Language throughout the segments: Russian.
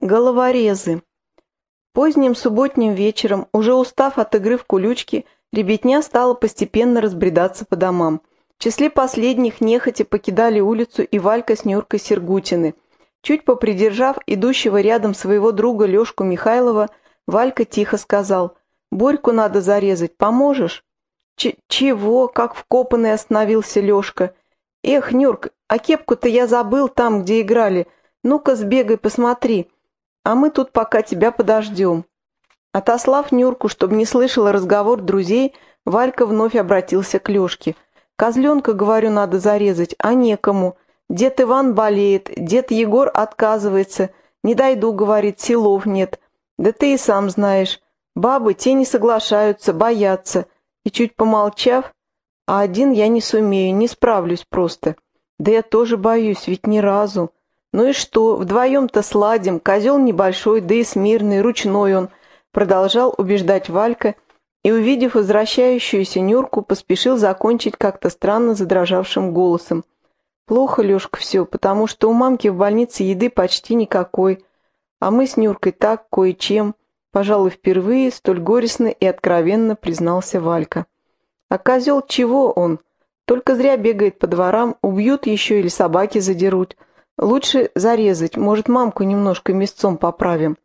Головорезы. Поздним субботним вечером, уже устав от игры в кулючки, ребятня стала постепенно разбредаться по домам. В числе последних нехотя покидали улицу и Валька с Нюркой Сергутины. Чуть попридержав идущего рядом своего друга Лешку Михайлова, Валька тихо сказал «Борьку надо зарезать, поможешь?» Ч «Чего?» — как вкопанный остановился Лешка. «Эх, Нюрк, а кепку-то я забыл там, где играли. Ну-ка сбегай, посмотри» а мы тут пока тебя подождем». Отослав Нюрку, чтобы не слышала разговор друзей, Валька вновь обратился к Лешке. «Козленка, говорю, надо зарезать, а некому. Дед Иван болеет, дед Егор отказывается. Не дойду, говорит, силов нет. Да ты и сам знаешь. Бабы те не соглашаются, боятся». И чуть помолчав, «А один я не сумею, не справлюсь просто». «Да я тоже боюсь, ведь ни разу». «Ну и что, вдвоем-то сладим, козел небольшой, да и смирный, ручной он», продолжал убеждать Валька и, увидев возвращающуюся Нюрку, поспешил закончить как-то странно задрожавшим голосом. «Плохо, Лешка, все, потому что у мамки в больнице еды почти никакой, а мы с Нюркой так кое-чем». Пожалуй, впервые столь горестно и откровенно признался Валька. «А козел чего он? Только зря бегает по дворам, убьют еще или собаки задерут». Лучше зарезать, может, мамку немножко мясцом поправим.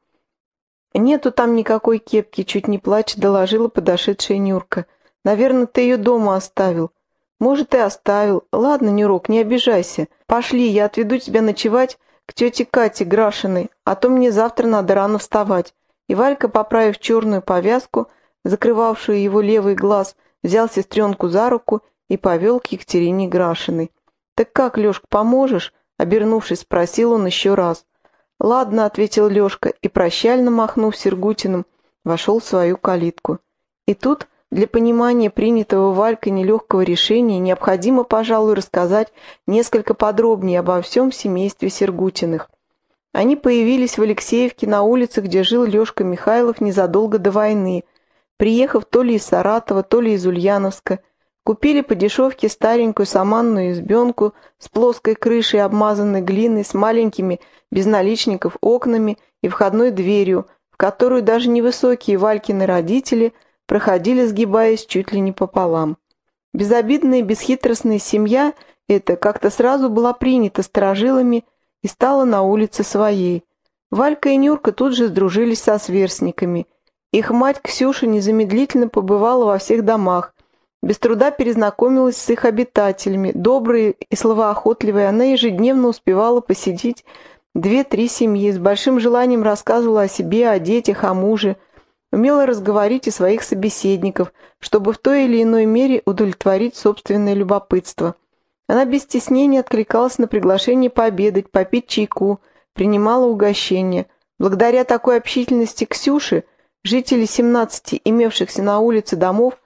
Нету там никакой кепки, чуть не плача, доложила подошедшая Нюрка. Наверное, ты ее дома оставил. Может, и оставил. Ладно, Нюрок, не обижайся. Пошли, я отведу тебя ночевать к тете Кате Грашиной, а то мне завтра надо рано вставать. И Валька, поправив черную повязку, закрывавшую его левый глаз, взял сестренку за руку и повел к Екатерине Грашиной. «Так как, Лешка, поможешь?» Обернувшись, спросил он еще раз. «Ладно», — ответил Лешка и, прощально махнув Сергутиным, вошел в свою калитку. И тут, для понимания принятого Валькой нелегкого решения, необходимо, пожалуй, рассказать несколько подробнее обо всем семействе Сергутиных. Они появились в Алексеевке на улице, где жил Лешка Михайлов незадолго до войны, приехав то ли из Саратова, то ли из Ульяновска – Купили по дешевке старенькую саманную избенку с плоской крышей, обмазанной глиной, с маленькими, без наличников, окнами и входной дверью, в которую даже невысокие Валькины родители проходили, сгибаясь чуть ли не пополам. Безобидная бесхитростная семья эта как-то сразу была принята сторожилами и стала на улице своей. Валька и Нюрка тут же сдружились со сверстниками. Их мать Ксюша незамедлительно побывала во всех домах, без труда перезнакомилась с их обитателями. Добрые и словоохотливые, она ежедневно успевала посетить две-три семьи, с большим желанием рассказывала о себе, о детях, о муже, умела разговорить и своих собеседников, чтобы в той или иной мере удовлетворить собственное любопытство. Она без стеснения откликалась на приглашение пообедать, попить чайку, принимала угощения. Благодаря такой общительности Ксюши, жители 17 имевшихся на улице домов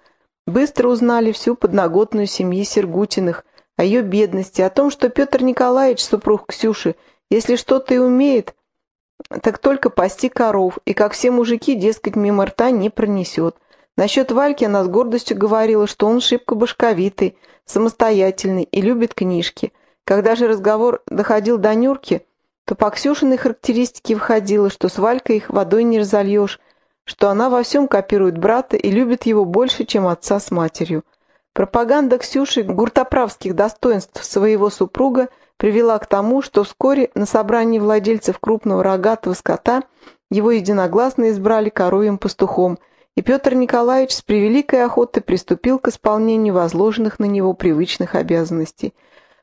Быстро узнали всю подноготную семьи Сергутиных, о ее бедности, о том, что Петр Николаевич, супруг Ксюши, если что-то и умеет, так только пасти коров, и, как все мужики, дескать, мимо рта не пронесет. Насчет Вальки она с гордостью говорила, что он шибко башковитый, самостоятельный и любит книжки. Когда же разговор доходил до Нюрки, то по Ксюшиной характеристике выходило, что с Валькой их водой не разольешь, что она во всем копирует брата и любит его больше, чем отца с матерью. Пропаганда Ксюши гуртоправских достоинств своего супруга привела к тому, что вскоре на собрании владельцев крупного рогатого скота его единогласно избрали коровьим пастухом, и Петр Николаевич с превеликой охотой приступил к исполнению возложенных на него привычных обязанностей.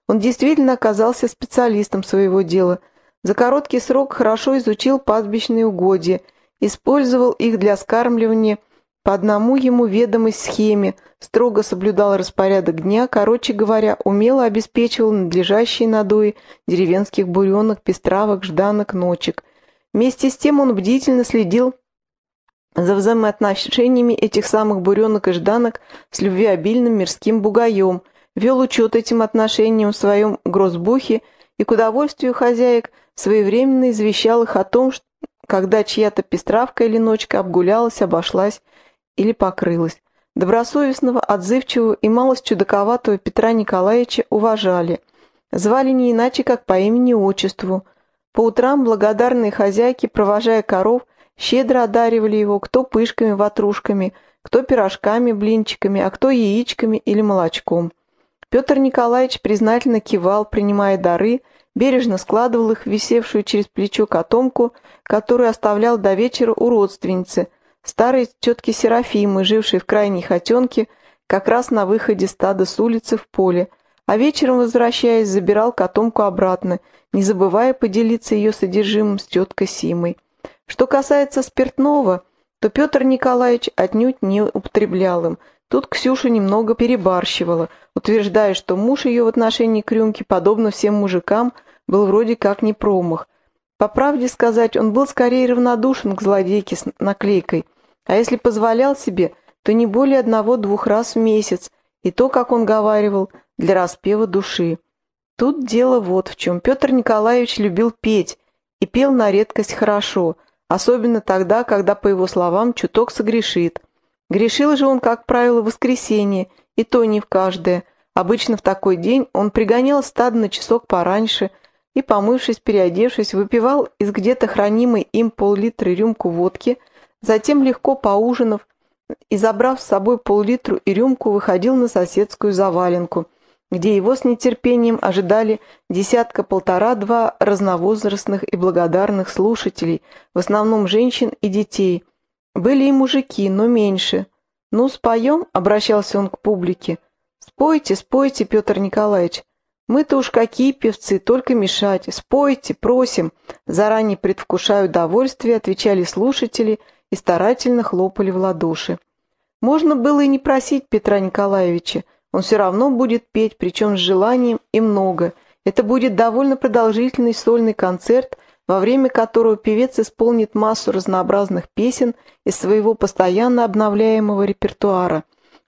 Он действительно оказался специалистом своего дела. За короткий срок хорошо изучил пастбищные угодья – использовал их для скармливания по одному ему ведомой схеме, строго соблюдал распорядок дня, короче говоря, умело обеспечивал надлежащие надои деревенских буренок, пестравок, жданок, ночек. Вместе с тем он бдительно следил за взаимоотношениями этих самых буренок и жданок с любвеобильным мирским бугаем, вел учет этим отношениям в своем грозбухе и к удовольствию хозяек своевременно извещал их о том, что когда чья-то пестравка или ночка обгулялась, обошлась или покрылась. Добросовестного, отзывчивого и малость чудаковатого Петра Николаевича уважали. Звали не иначе, как по имени-отчеству. По утрам благодарные хозяйки, провожая коров, щедро одаривали его кто пышками-ватрушками, кто пирожками, блинчиками, а кто яичками или молочком. Петр Николаевич признательно кивал, принимая дары, бережно складывал их в висевшую через плечо котомку, которую оставлял до вечера у родственницы, старой тетки Серафимы, жившей в крайней хотенке, как раз на выходе стада с улицы в поле, а вечером, возвращаясь, забирал котомку обратно, не забывая поделиться ее содержимым с теткой Симой. Что касается спиртного, то Петр Николаевич отнюдь не употреблял им. Тут Ксюша немного перебарщивала, утверждая, что муж ее в отношении к рюмке, подобно всем мужикам, был вроде как не промах. По правде сказать, он был скорее равнодушен к злодейке с наклейкой, а если позволял себе, то не более одного-двух раз в месяц, и то, как он говаривал, для распева души. Тут дело вот в чем. Петр Николаевич любил петь, и пел на редкость хорошо, особенно тогда, когда, по его словам, чуток согрешит. Грешил же он, как правило, в воскресенье, и то не в каждое. Обычно в такой день он пригонял стадо на часок пораньше и, помывшись, переодевшись, выпивал из где-то хранимой им пол-литра рюмку водки, затем, легко поужинав и забрав с собой пол-литру и рюмку, выходил на соседскую заваленку, где его с нетерпением ожидали десятка-полтора-два разновозрастных и благодарных слушателей, в основном женщин и детей. Были и мужики, но меньше. «Ну, споем?» — обращался он к публике. «Спойте, спойте, Петр Николаевич. Мы-то уж какие певцы, только мешать. Спойте, просим!» Заранее предвкушая удовольствие, отвечали слушатели и старательно хлопали в ладоши. Можно было и не просить Петра Николаевича, он все равно будет петь, причем с желанием и много. Это будет довольно продолжительный сольный концерт, во время которого певец исполнит массу разнообразных песен из своего постоянно обновляемого репертуара.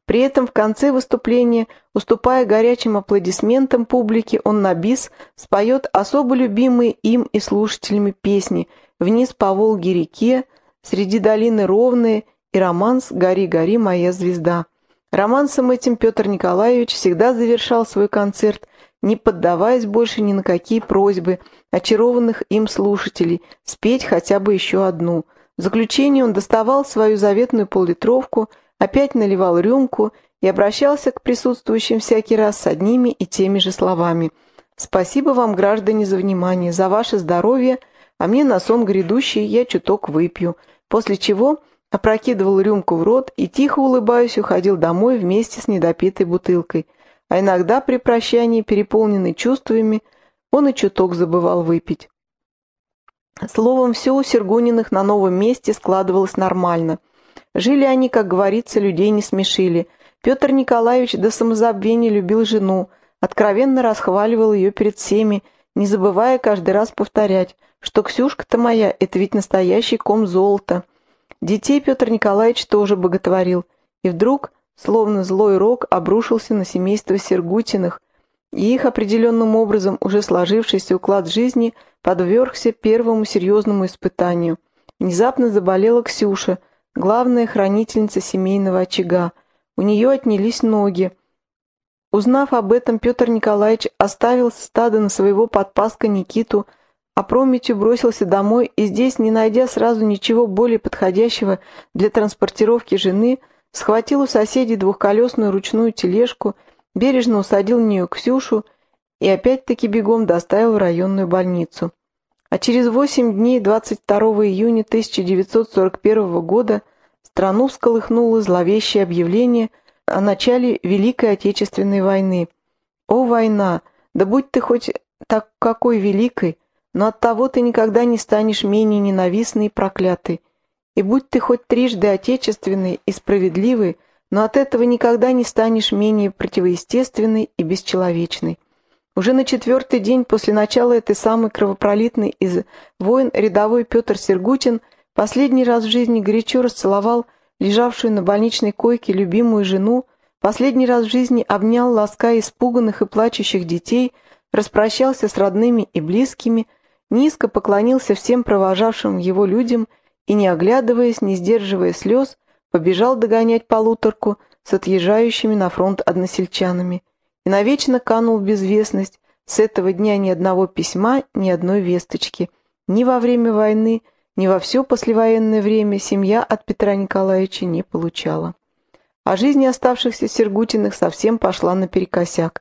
При этом в конце выступления, уступая горячим аплодисментам публики, он на бис споет особо любимые им и слушателями песни «Вниз по Волге-реке», «Среди долины ровные» и романс «Гори, гори, моя звезда». Романсом этим Петр Николаевич всегда завершал свой концерт, не поддаваясь больше ни на какие просьбы очарованных им слушателей спеть хотя бы еще одну. В заключение он доставал свою заветную поллитровку, опять наливал рюмку и обращался к присутствующим всякий раз с одними и теми же словами. «Спасибо вам, граждане, за внимание, за ваше здоровье, а мне на сон грядущий я чуток выпью», после чего опрокидывал рюмку в рот и, тихо улыбаясь, уходил домой вместе с недопитой бутылкой, а иногда при прощании, переполненный чувствами, он и чуток забывал выпить. Словом, все у Сергуниных на новом месте складывалось нормально. Жили они, как говорится, людей не смешили. Петр Николаевич до самозабвения любил жену, откровенно расхваливал ее перед всеми, не забывая каждый раз повторять, что Ксюшка-то моя — это ведь настоящий ком золота — Детей Петр Николаевич тоже боготворил, и вдруг, словно злой рок, обрушился на семейство Сергутиных, и их определенным образом уже сложившийся уклад жизни подвергся первому серьезному испытанию. Внезапно заболела Ксюша, главная хранительница семейного очага. У нее отнялись ноги. Узнав об этом, Петр Николаевич оставил стадо на своего подпаска Никиту, опрометью бросился домой и здесь, не найдя сразу ничего более подходящего для транспортировки жены, схватил у соседей двухколесную ручную тележку, бережно усадил в нее Ксюшу и опять-таки бегом доставил в районную больницу. А через восемь дней, 22 июня 1941 года, страну всколыхнуло зловещее объявление о начале Великой Отечественной войны. О, война! Да будь ты хоть так какой великой, но от того ты никогда не станешь менее ненавистный и проклятый. И будь ты хоть трижды отечественный и справедливый, но от этого никогда не станешь менее противоестественный и бесчеловечный. Уже на четвертый день после начала этой самой кровопролитной из войн рядовой Петр Сергутин последний раз в жизни горячо расцеловал лежавшую на больничной койке любимую жену, последний раз в жизни обнял, лаская испуганных и плачущих детей, распрощался с родными и близкими – низко поклонился всем провожавшим его людям и, не оглядываясь, не сдерживая слез, побежал догонять полуторку с отъезжающими на фронт односельчанами и навечно канул в безвестность, С этого дня ни одного письма, ни одной весточки. Ни во время войны, ни во все послевоенное время семья от Петра Николаевича не получала. А жизнь оставшихся Сергутиных совсем пошла наперекосяк.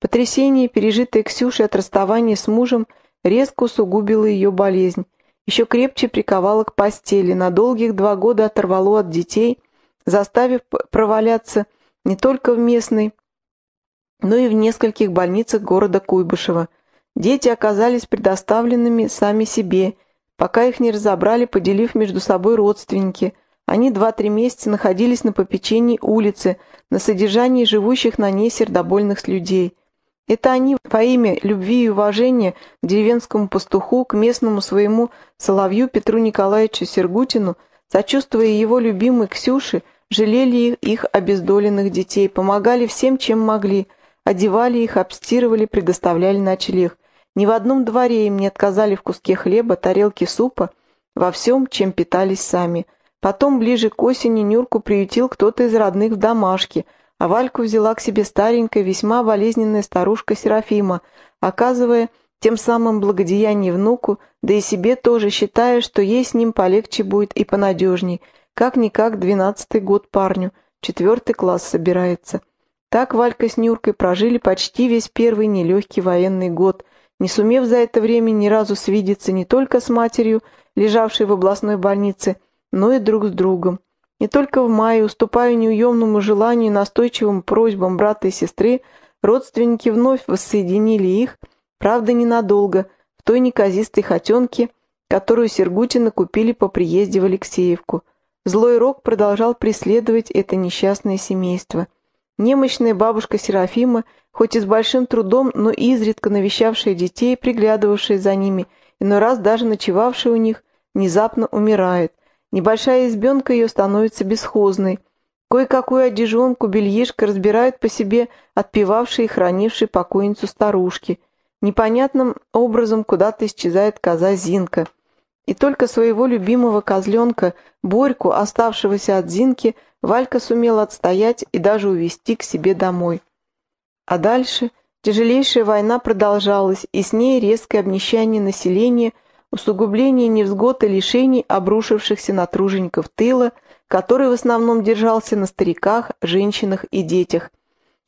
Потрясение, пережитое Ксюшей от расставания с мужем, резко усугубило ее болезнь, еще крепче приковало к постели, на долгих два года оторвало от детей, заставив проваляться не только в местной, но и в нескольких больницах города Куйбышева. Дети оказались предоставленными сами себе, пока их не разобрали, поделив между собой родственники. Они два-три месяца находились на попечении улицы, на содержании живущих на ней сердобольных людей. Это они во имя любви и уважения к деревенскому пастуху, к местному своему соловью Петру Николаевичу Сергутину, сочувствуя его любимой Ксюше, жалели их обездоленных детей, помогали всем, чем могли – одевали их, обстирывали, предоставляли ночлег. Ни в одном дворе им не отказали в куске хлеба, тарелке супа, во всем, чем питались сами. Потом, ближе к осени, Нюрку приютил кто-то из родных в домашке, а Вальку взяла к себе старенькая, весьма болезненная старушка Серафима, оказывая тем самым благодеяние внуку, да и себе тоже, считая, что ей с ним полегче будет и понадежней. Как-никак двенадцатый год парню, четвертый класс собирается. Так Валька с Нюркой прожили почти весь первый нелегкий военный год, не сумев за это время ни разу свидеться не только с матерью, лежавшей в областной больнице, но и друг с другом. Не только в мае, уступая неуемному желанию и настойчивым просьбам брата и сестры, родственники вновь воссоединили их, правда ненадолго, в той неказистой хотенке, которую Сергутины купили по приезде в Алексеевку. Злой рок продолжал преследовать это несчастное семейство – Немощная бабушка Серафима, хоть и с большим трудом, но изредка навещавшая детей, приглядывавшая за ними, иной раз даже ночевавшая у них, внезапно умирает. Небольшая избенка ее становится бесхозной. Кое-какую одежонку, бельишко разбирают по себе отпевавшие и хранившие покойницу старушки. Непонятным образом куда-то исчезает коза Зинка. И только своего любимого козленка, Борьку, оставшегося от Зинки, Валька сумела отстоять и даже увести к себе домой. А дальше тяжелейшая война продолжалась, и с ней резкое обнищание населения, усугубление невзгод и лишений, обрушившихся на тружеников тыла, который в основном держался на стариках, женщинах и детях.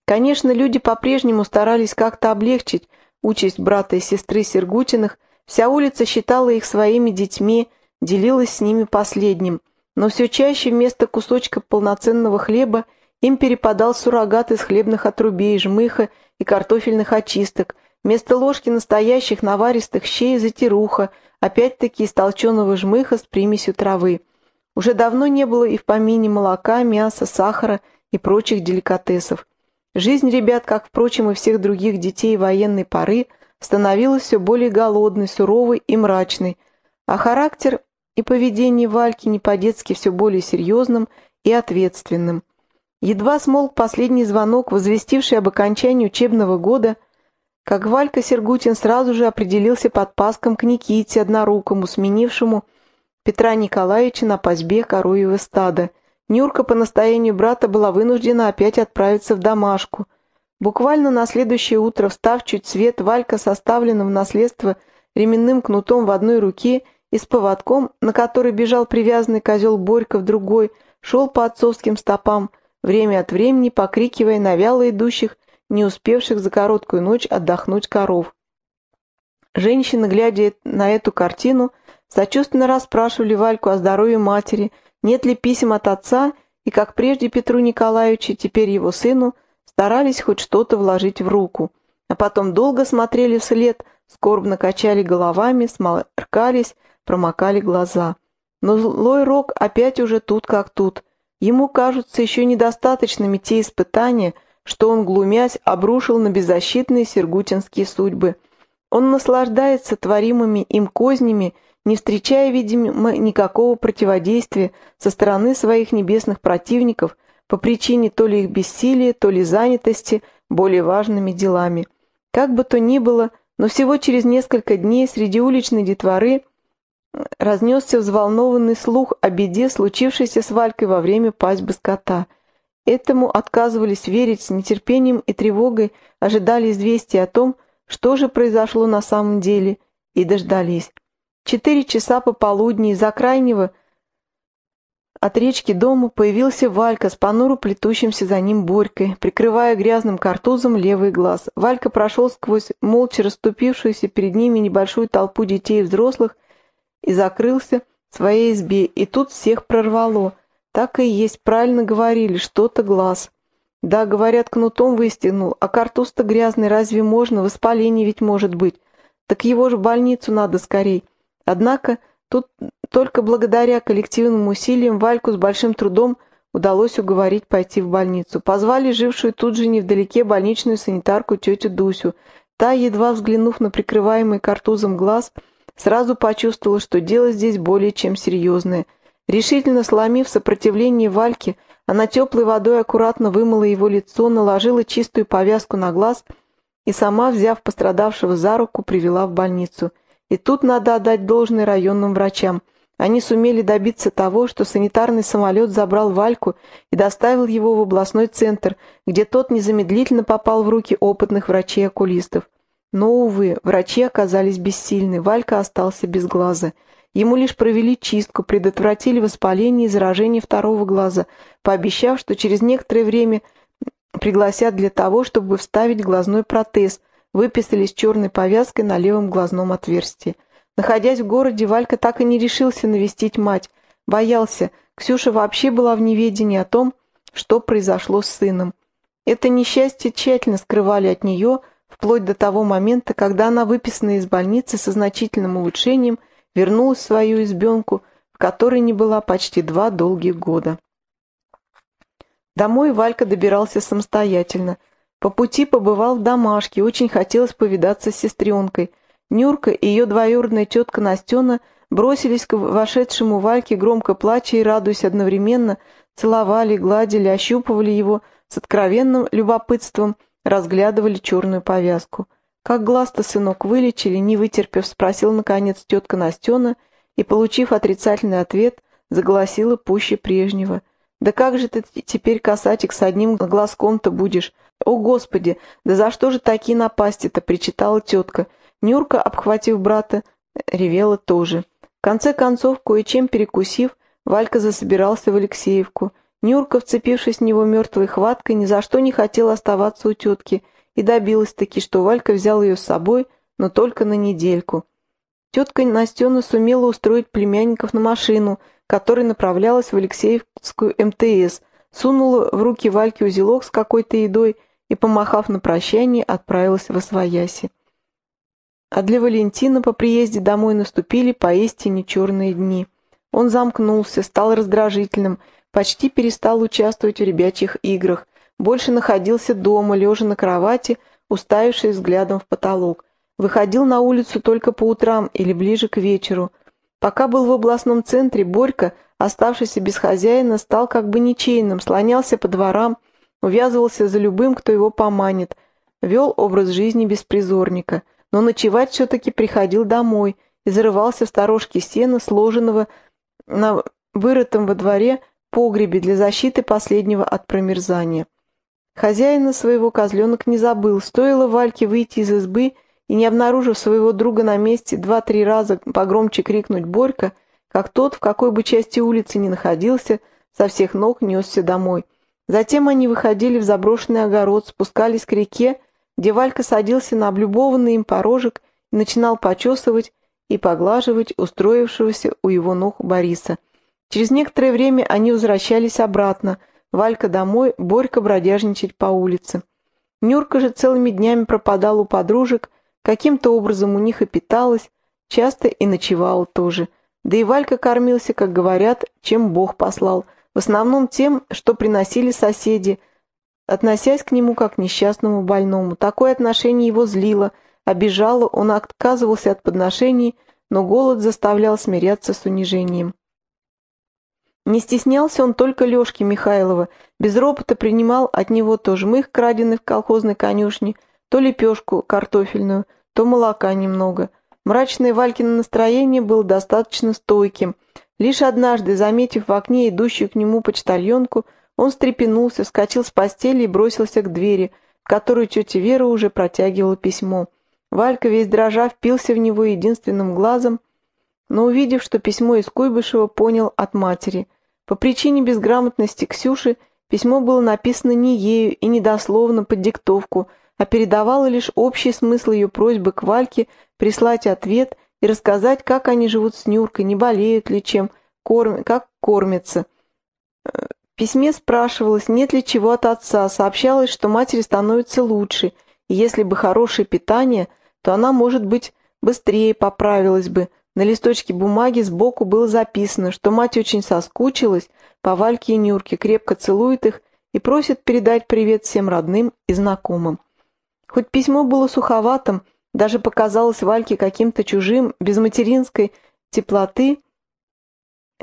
Конечно, люди по-прежнему старались как-то облегчить участь брата и сестры Сергутиных, вся улица считала их своими детьми, делилась с ними последним – но все чаще вместо кусочка полноценного хлеба им перепадал суррогат из хлебных отрубей, жмыха и картофельных очисток, вместо ложки настоящих наваристых щей затируха, опять-таки из толченого жмыха с примесью травы. Уже давно не было и в помине молока, мяса, сахара и прочих деликатесов. Жизнь ребят, как, впрочем, и всех других детей военной поры, становилась все более голодной, суровой и мрачной, а характер и поведение Вальки не по-детски все более серьезным и ответственным. Едва смолк последний звонок, возвестивший об окончании учебного года, как Валька Сергутин сразу же определился под паском к Никите Однорукому, сменившему Петра Николаевича на пасьбе коровьего стада. Нюрка по настоянию брата была вынуждена опять отправиться в домашку. Буквально на следующее утро, встав чуть свет, Валька с оставленным в наследство ременным кнутом в одной руке и с поводком, на который бежал привязанный козел Борька в другой, шел по отцовским стопам, время от времени покрикивая на вяло идущих, не успевших за короткую ночь отдохнуть коров. Женщины, глядя на эту картину, сочувственно расспрашивали Вальку о здоровье матери, нет ли писем от отца, и, как прежде Петру Николаевичу, теперь его сыну, старались хоть что-то вложить в руку. А потом долго смотрели вслед, скорбно качали головами, сморкались, промокали глаза. Но злой рок опять уже тут как тут. Ему кажутся еще недостаточными те испытания, что он, глумясь, обрушил на беззащитные сергутинские судьбы. Он наслаждается творимыми им кознями, не встречая, видимо, никакого противодействия со стороны своих небесных противников по причине то ли их бессилия, то ли занятости более важными делами. Как бы то ни было, но всего через несколько дней среди уличной детворы разнесся взволнованный слух о беде, случившейся с Валькой во время пасьбы скота. Этому отказывались верить с нетерпением и тревогой, ожидали известия о том, что же произошло на самом деле, и дождались. Четыре часа пополудни из-за крайнего от речки дома появился Валька с понуро плетущимся за ним Борькой, прикрывая грязным картузом левый глаз. Валька прошел сквозь молча расступившуюся перед ними небольшую толпу детей и взрослых и закрылся в своей избе, и тут всех прорвало. Так и есть, правильно говорили, что-то глаз. Да, говорят, кнутом выстегнул, а картуз-то грязный, разве можно? Воспаление ведь может быть. Так его же в больницу надо скорей. Однако тут только благодаря коллективным усилиям Вальку с большим трудом удалось уговорить пойти в больницу. Позвали жившую тут же невдалеке больничную санитарку тетю Дусю. Та, едва взглянув на прикрываемый картузом глаз, сразу почувствовала, что дело здесь более чем серьезное. Решительно сломив сопротивление Вальки, она теплой водой аккуратно вымыла его лицо, наложила чистую повязку на глаз и сама, взяв пострадавшего за руку, привела в больницу. И тут надо отдать должное районным врачам. Они сумели добиться того, что санитарный самолет забрал Вальку и доставил его в областной центр, где тот незамедлительно попал в руки опытных врачей-окулистов. Но, увы, врачи оказались бессильны, Валька остался без глаза. Ему лишь провели чистку, предотвратили воспаление и заражение второго глаза, пообещав, что через некоторое время пригласят для того, чтобы вставить глазной протез – выписали с черной повязкой на левом глазном отверстии. Находясь в городе, Валька так и не решился навестить мать. Боялся. Ксюша вообще была в неведении о том, что произошло с сыном. Это несчастье тщательно скрывали от нее, вплоть до того момента, когда она, выписанная из больницы со значительным улучшением, вернулась в свою избенку, в которой не была почти два долгих года. Домой Валька добирался самостоятельно – по пути побывал в домашке, очень хотелось повидаться с сестренкой. Нюрка и ее двоюродная тетка Настена бросились к вошедшему Вальке, громко плача и радуясь одновременно, целовали, гладили, ощупывали его с откровенным любопытством, разглядывали черную повязку. «Как глаз-то, сынок, вылечили?» Не вытерпев, спросил, наконец, тетка Настена и, получив отрицательный ответ, заголосила пуще прежнего. «Да как же ты теперь, касатик, с одним глазком-то будешь? «О, Господи! Да за что же такие напасти-то?» — причитала тетка. Нюрка, обхватив брата, ревела тоже. В конце концов, кое-чем перекусив, Валька засобирался в Алексеевку. Нюрка, вцепившись в него мертвой хваткой, ни за что не хотела оставаться у тетки и добилась-таки, что Валька взял ее с собой, но только на недельку. Тетка Настена сумела устроить племянников на машину, которая направлялась в Алексеевскую МТС, сунула в руки Вальке узелок с какой-то едой и, помахав на прощание, отправилась в Освояси. А для Валентина по приезде домой наступили поистине черные дни. Он замкнулся, стал раздражительным, почти перестал участвовать в ребячьих играх, больше находился дома, лежа на кровати, уставившись взглядом в потолок. Выходил на улицу только по утрам или ближе к вечеру. Пока был в областном центре, Борька, оставшийся без хозяина, стал как бы ничейным, слонялся по дворам, увязывался за любым, кто его поманит, вел образ жизни беспризорника, но ночевать все-таки приходил домой и зарывался в сторожки сена, сложенного на вырытом во дворе погребе для защиты последнего от промерзания. Хозяина своего козленок не забыл, стоило Вальке выйти из избы и, не обнаружив своего друга на месте, два-три раза погромче крикнуть «Борька!», как тот, в какой бы части улицы ни находился, со всех ног несся домой. Затем они выходили в заброшенный огород, спускались к реке, где Валька садился на облюбованный им порожек и начинал почесывать и поглаживать устроившегося у его ног Бориса. Через некоторое время они возвращались обратно, Валька домой, Борька бродяжничать по улице. Нюрка же целыми днями пропадала у подружек, каким-то образом у них и питалась, часто и ночевала тоже. Да и Валька кормился, как говорят, чем Бог послал – в основном тем, что приносили соседи, относясь к нему как к несчастному больному. Такое отношение его злило, обижало, он отказывался от подношений, но голод заставлял смиряться с унижением. Не стеснялся он только Лешки Михайлова, без ропота принимал от него то жмых, краденый в колхозной конюшне, то лепешку картофельную, то молока немного. Мрачное Валькино настроение было достаточно стойким, Лишь однажды, заметив в окне идущую к нему почтальонку, он встрепенулся, вскочил с постели и бросился к двери, в которую тетя Вера уже протягивала письмо. Валька весь дрожа впился в него единственным глазом, но увидев, что письмо из Куйбышева, понял от матери. По причине безграмотности Ксюши письмо было написано не ею и недословно под диктовку, а передавало лишь общий смысл ее просьбы к Вальке прислать ответ и рассказать, как они живут с Нюркой, не болеют ли чем, корм... как кормятся. В письме спрашивалось, нет ли чего от отца, сообщалось, что матери становится лучше, и если бы хорошее питание, то она, может быть, быстрее поправилась бы, на листочке бумаги сбоку было записано, что мать очень соскучилась по Вальке и Нюрке, крепко целует их и просит передать привет всем родным и знакомым. Хоть письмо было суховатым, даже показалось Вальке каким-то чужим, без материнской теплоты,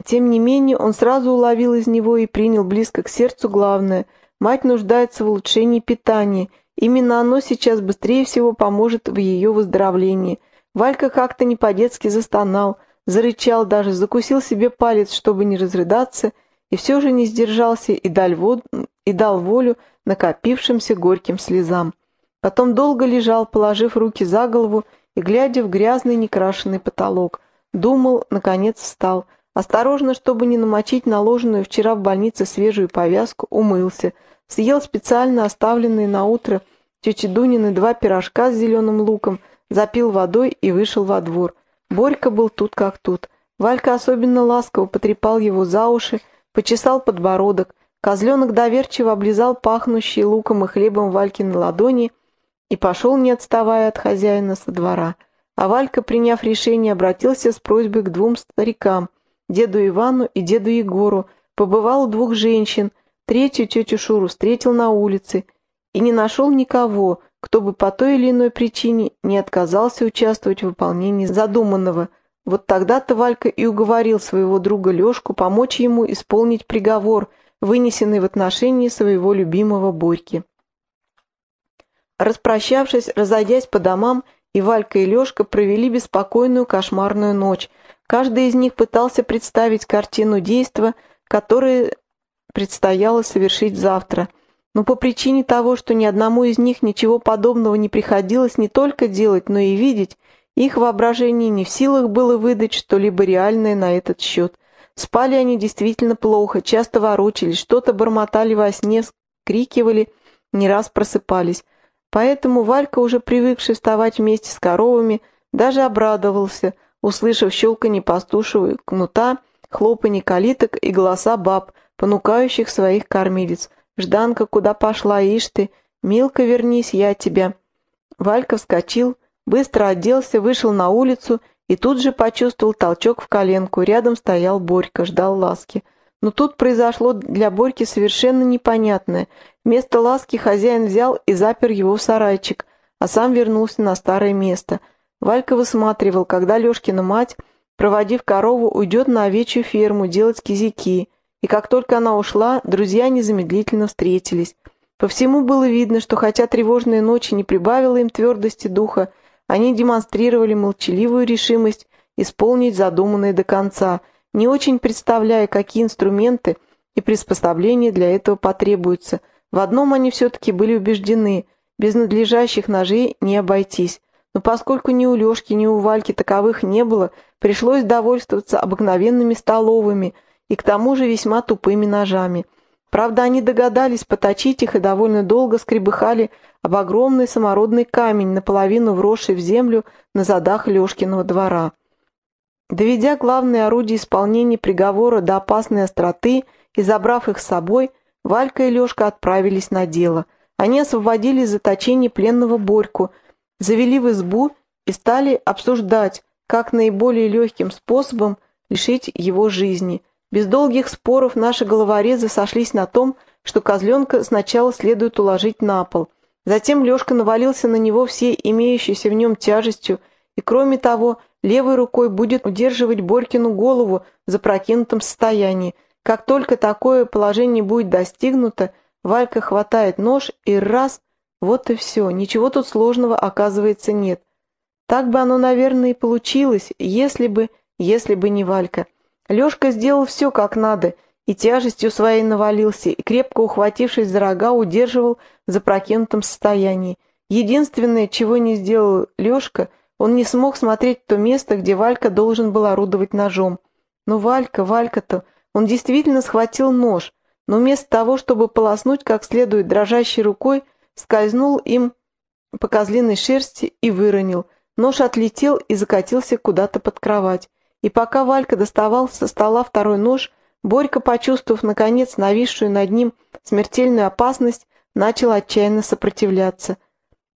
тем не менее он сразу уловил из него и принял близко к сердцу главное – мать нуждается в улучшении питания, именно оно сейчас быстрее всего поможет в ее выздоровлении – Валька как-то не по-детски застонал, зарычал даже, закусил себе палец, чтобы не разрыдаться, и все же не сдержался и дал, вод... и дал волю накопившимся горьким слезам. Потом долго лежал, положив руки за голову и глядя в грязный некрашенный потолок. Думал, наконец встал. Осторожно, чтобы не намочить наложенную вчера в больнице свежую повязку, умылся. Съел специально оставленные на утро тети Дунины два пирожка с зеленым луком, запил водой и вышел во двор. Борька был тут как тут. Валька особенно ласково потрепал его за уши, почесал подбородок. Козленок доверчиво облизал пахнущие луком и хлебом Вальки на ладони и пошел, не отставая от хозяина со двора. А Валька, приняв решение, обратился с просьбой к двум старикам, деду Ивану и деду Егору, побывал у двух женщин, третью тетю Шуру встретил на улице и не нашел никого, кто бы по той или иной причине не отказался участвовать в выполнении задуманного. Вот тогда-то Валька и уговорил своего друга Лешку помочь ему исполнить приговор, вынесенный в отношении своего любимого Борьки. Распрощавшись, разойдясь по домам, и Валька и Лешка провели беспокойную кошмарную ночь. Каждый из них пытался представить картину действа, которое предстояло совершить завтра – но по причине того, что ни одному из них ничего подобного не приходилось не только делать, но и видеть, их воображение не в силах было выдать что-либо реальное на этот счет. Спали они действительно плохо, часто ворочались, что-то бормотали во сне, крикивали, не раз просыпались. Поэтому Валька, уже привыкший вставать вместе с коровами, даже обрадовался, услышав щелканье пастушего кнута, хлопанье калиток и голоса баб, понукающих своих кормилец. Жданка, куда пошла, ишь ты? Милка, вернись, я тебя. Валька вскочил, быстро оделся, вышел на улицу и тут же почувствовал толчок в коленку. Рядом стоял Борька, ждал ласки. Но тут произошло для Борьки совершенно непонятное. Вместо ласки хозяин взял и запер его в сарайчик, а сам вернулся на старое место. Валька высматривал, когда Лешкина мать, проводив корову, уйдет на овечью ферму делать кизяки – и как только она ушла, друзья незамедлительно встретились. По всему было видно, что хотя тревожная ночь не прибавила им твердости духа, они демонстрировали молчаливую решимость исполнить задуманное до конца, не очень представляя, какие инструменты и приспособления для этого потребуются. В одном они все-таки были убеждены – без надлежащих ножей не обойтись. Но поскольку ни у Лешки, ни у Вальки таковых не было, пришлось довольствоваться обыкновенными столовыми – и к тому же весьма тупыми ножами. Правда, они догадались поточить их и довольно долго скребыхали об огромный самородный камень, наполовину вросший в землю на задах Лешкиного двора. Доведя главное орудие исполнения приговора до опасной остроты и забрав их с собой, Валька и Лешка отправились на дело. Они освободили из заточения пленного Борьку, завели в избу и стали обсуждать, как наиболее легким способом лишить его жизни – без долгих споров наши головорезы сошлись на том, что козленка сначала следует уложить на пол. Затем Лешка навалился на него всей имеющейся в нем тяжестью, и кроме того, левой рукой будет удерживать Борькину голову в запрокинутом состоянии. Как только такое положение будет достигнуто, Валька хватает нож и раз, вот и все, ничего тут сложного оказывается нет. Так бы оно, наверное, и получилось, если бы, если бы не Валька. Лешка сделал все как надо, и тяжестью своей навалился, и, крепко ухватившись за рога, удерживал в запрокинутом состоянии. Единственное, чего не сделал Лешка, он не смог смотреть то место, где Валька должен был орудовать ножом. Но Валька, Валька-то, он действительно схватил нож, но вместо того, чтобы полоснуть как следует дрожащей рукой, скользнул им по козлиной шерсти и выронил. Нож отлетел и закатился куда-то под кровать. И пока Валька доставал со стола второй нож, Борька, почувствовав, наконец, нависшую над ним смертельную опасность, начал отчаянно сопротивляться.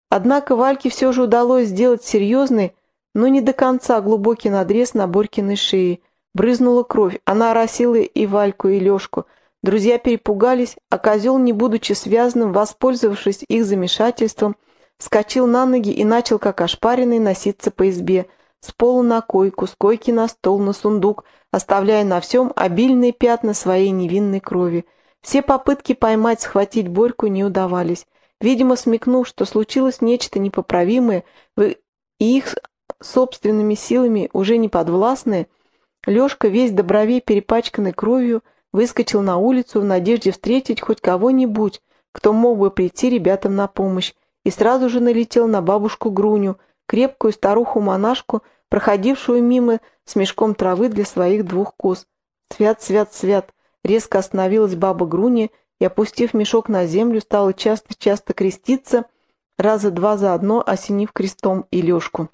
Однако Вальке все же удалось сделать серьезный, но не до конца глубокий надрез на Борькиной шее. Брызнула кровь, она оросила и Вальку, и Лешку. Друзья перепугались, а козел, не будучи связанным, воспользовавшись их замешательством, вскочил на ноги и начал, как ошпаренный, носиться по избе, с пола на койку, с койки на стол, на сундук, оставляя на всем обильные пятна своей невинной крови. Все попытки поймать, схватить Борьку не удавались. Видимо, смекнув, что случилось нечто непоправимое, и их собственными силами уже не подвластное, Лешка, весь до бровей перепачканный кровью, выскочил на улицу в надежде встретить хоть кого-нибудь, кто мог бы прийти ребятам на помощь, и сразу же налетел на бабушку Груню, крепкую старуху-монашку, проходившую мимо с мешком травы для своих двух коз. «Свят, свят, свят!» Резко остановилась баба Груня и, опустив мешок на землю, стала часто-часто креститься, раза два за одно осенив крестом и Лешку.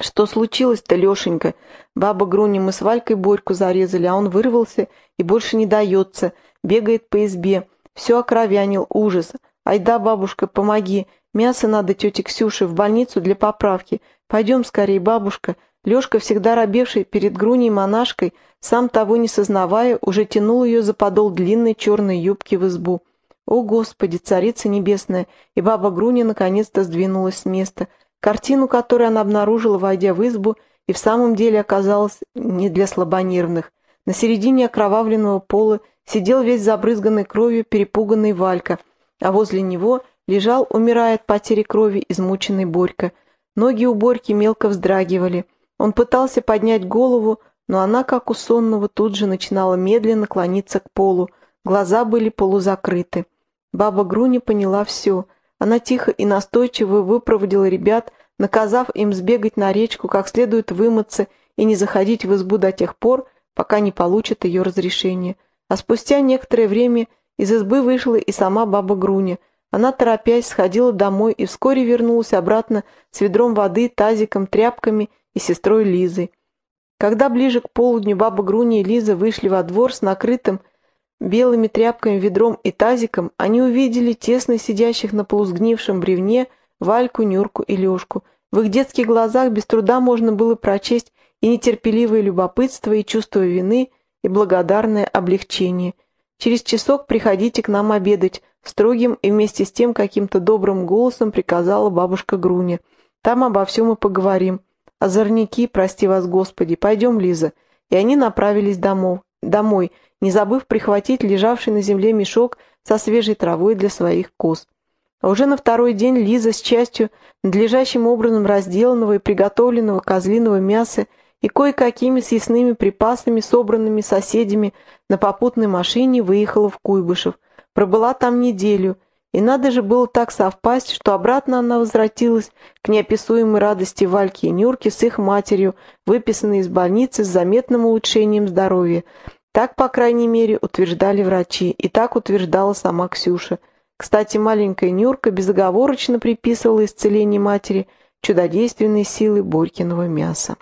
«Что случилось-то, Лешенька? Баба Груня, мы с Валькой Борьку зарезали, а он вырвался и больше не дается, бегает по избе, все окровянил, ужас. Айда, бабушка, помоги, мясо надо тете Ксюше в больницу для поправки. Пойдем скорее, бабушка, Лешка, всегда робевший перед Груней монашкой, сам того не сознавая, уже тянул ее за подол длинной черной юбки в избу. О, Господи, Царица Небесная! И баба Груня наконец-то сдвинулась с места. Картину, которую она обнаружила, войдя в избу, и в самом деле оказалась не для слабонервных. На середине окровавленного пола сидел весь забрызганный кровью перепуганный Валька, а возле него лежал, умирая от потери крови, измученный Борька. Ноги у Борьки мелко вздрагивали. Он пытался поднять голову, но она, как у сонного, тут же начинала медленно клониться к полу. Глаза были полузакрыты. Баба Груня поняла все. Она тихо и настойчиво выпроводила ребят, наказав им сбегать на речку, как следует вымыться и не заходить в избу до тех пор, пока не получат ее разрешение. А спустя некоторое время из избы вышла и сама баба Груня. Она, торопясь, сходила домой и вскоре вернулась обратно с ведром воды, тазиком, тряпками и сестрой Лизой. Когда ближе к полудню баба Груня и Лиза вышли во двор с накрытым белыми тряпками, ведром и тазиком, они увидели тесно сидящих на полусгнившем бревне Вальку, Нюрку и Лешку. В их детских глазах без труда можно было прочесть и нетерпеливое любопытство, и чувство вины, и благодарное облегчение. Через часок приходите к нам обедать, строгим и вместе с тем каким-то добрым голосом приказала бабушка Груня. Там обо всем и поговорим. Озорники, прости вас, Господи, пойдем, Лиза. И они направились домов, домой, не забыв прихватить лежавший на земле мешок со свежей травой для своих коз. А уже на второй день Лиза с частью надлежащим образом разделанного и приготовленного козлиного мяса и кое-какими съестными припасами, собранными соседями на попутной машине, выехала в Куйбышев. Пробыла там неделю – и надо же было так совпасть, что обратно она возвратилась к неописуемой радости Вальки и Нюрки с их матерью, выписанной из больницы с заметным улучшением здоровья. Так, по крайней мере, утверждали врачи, и так утверждала сама Ксюша. Кстати, маленькая Нюрка безоговорочно приписывала исцеление матери чудодейственной силы Борькиного мяса.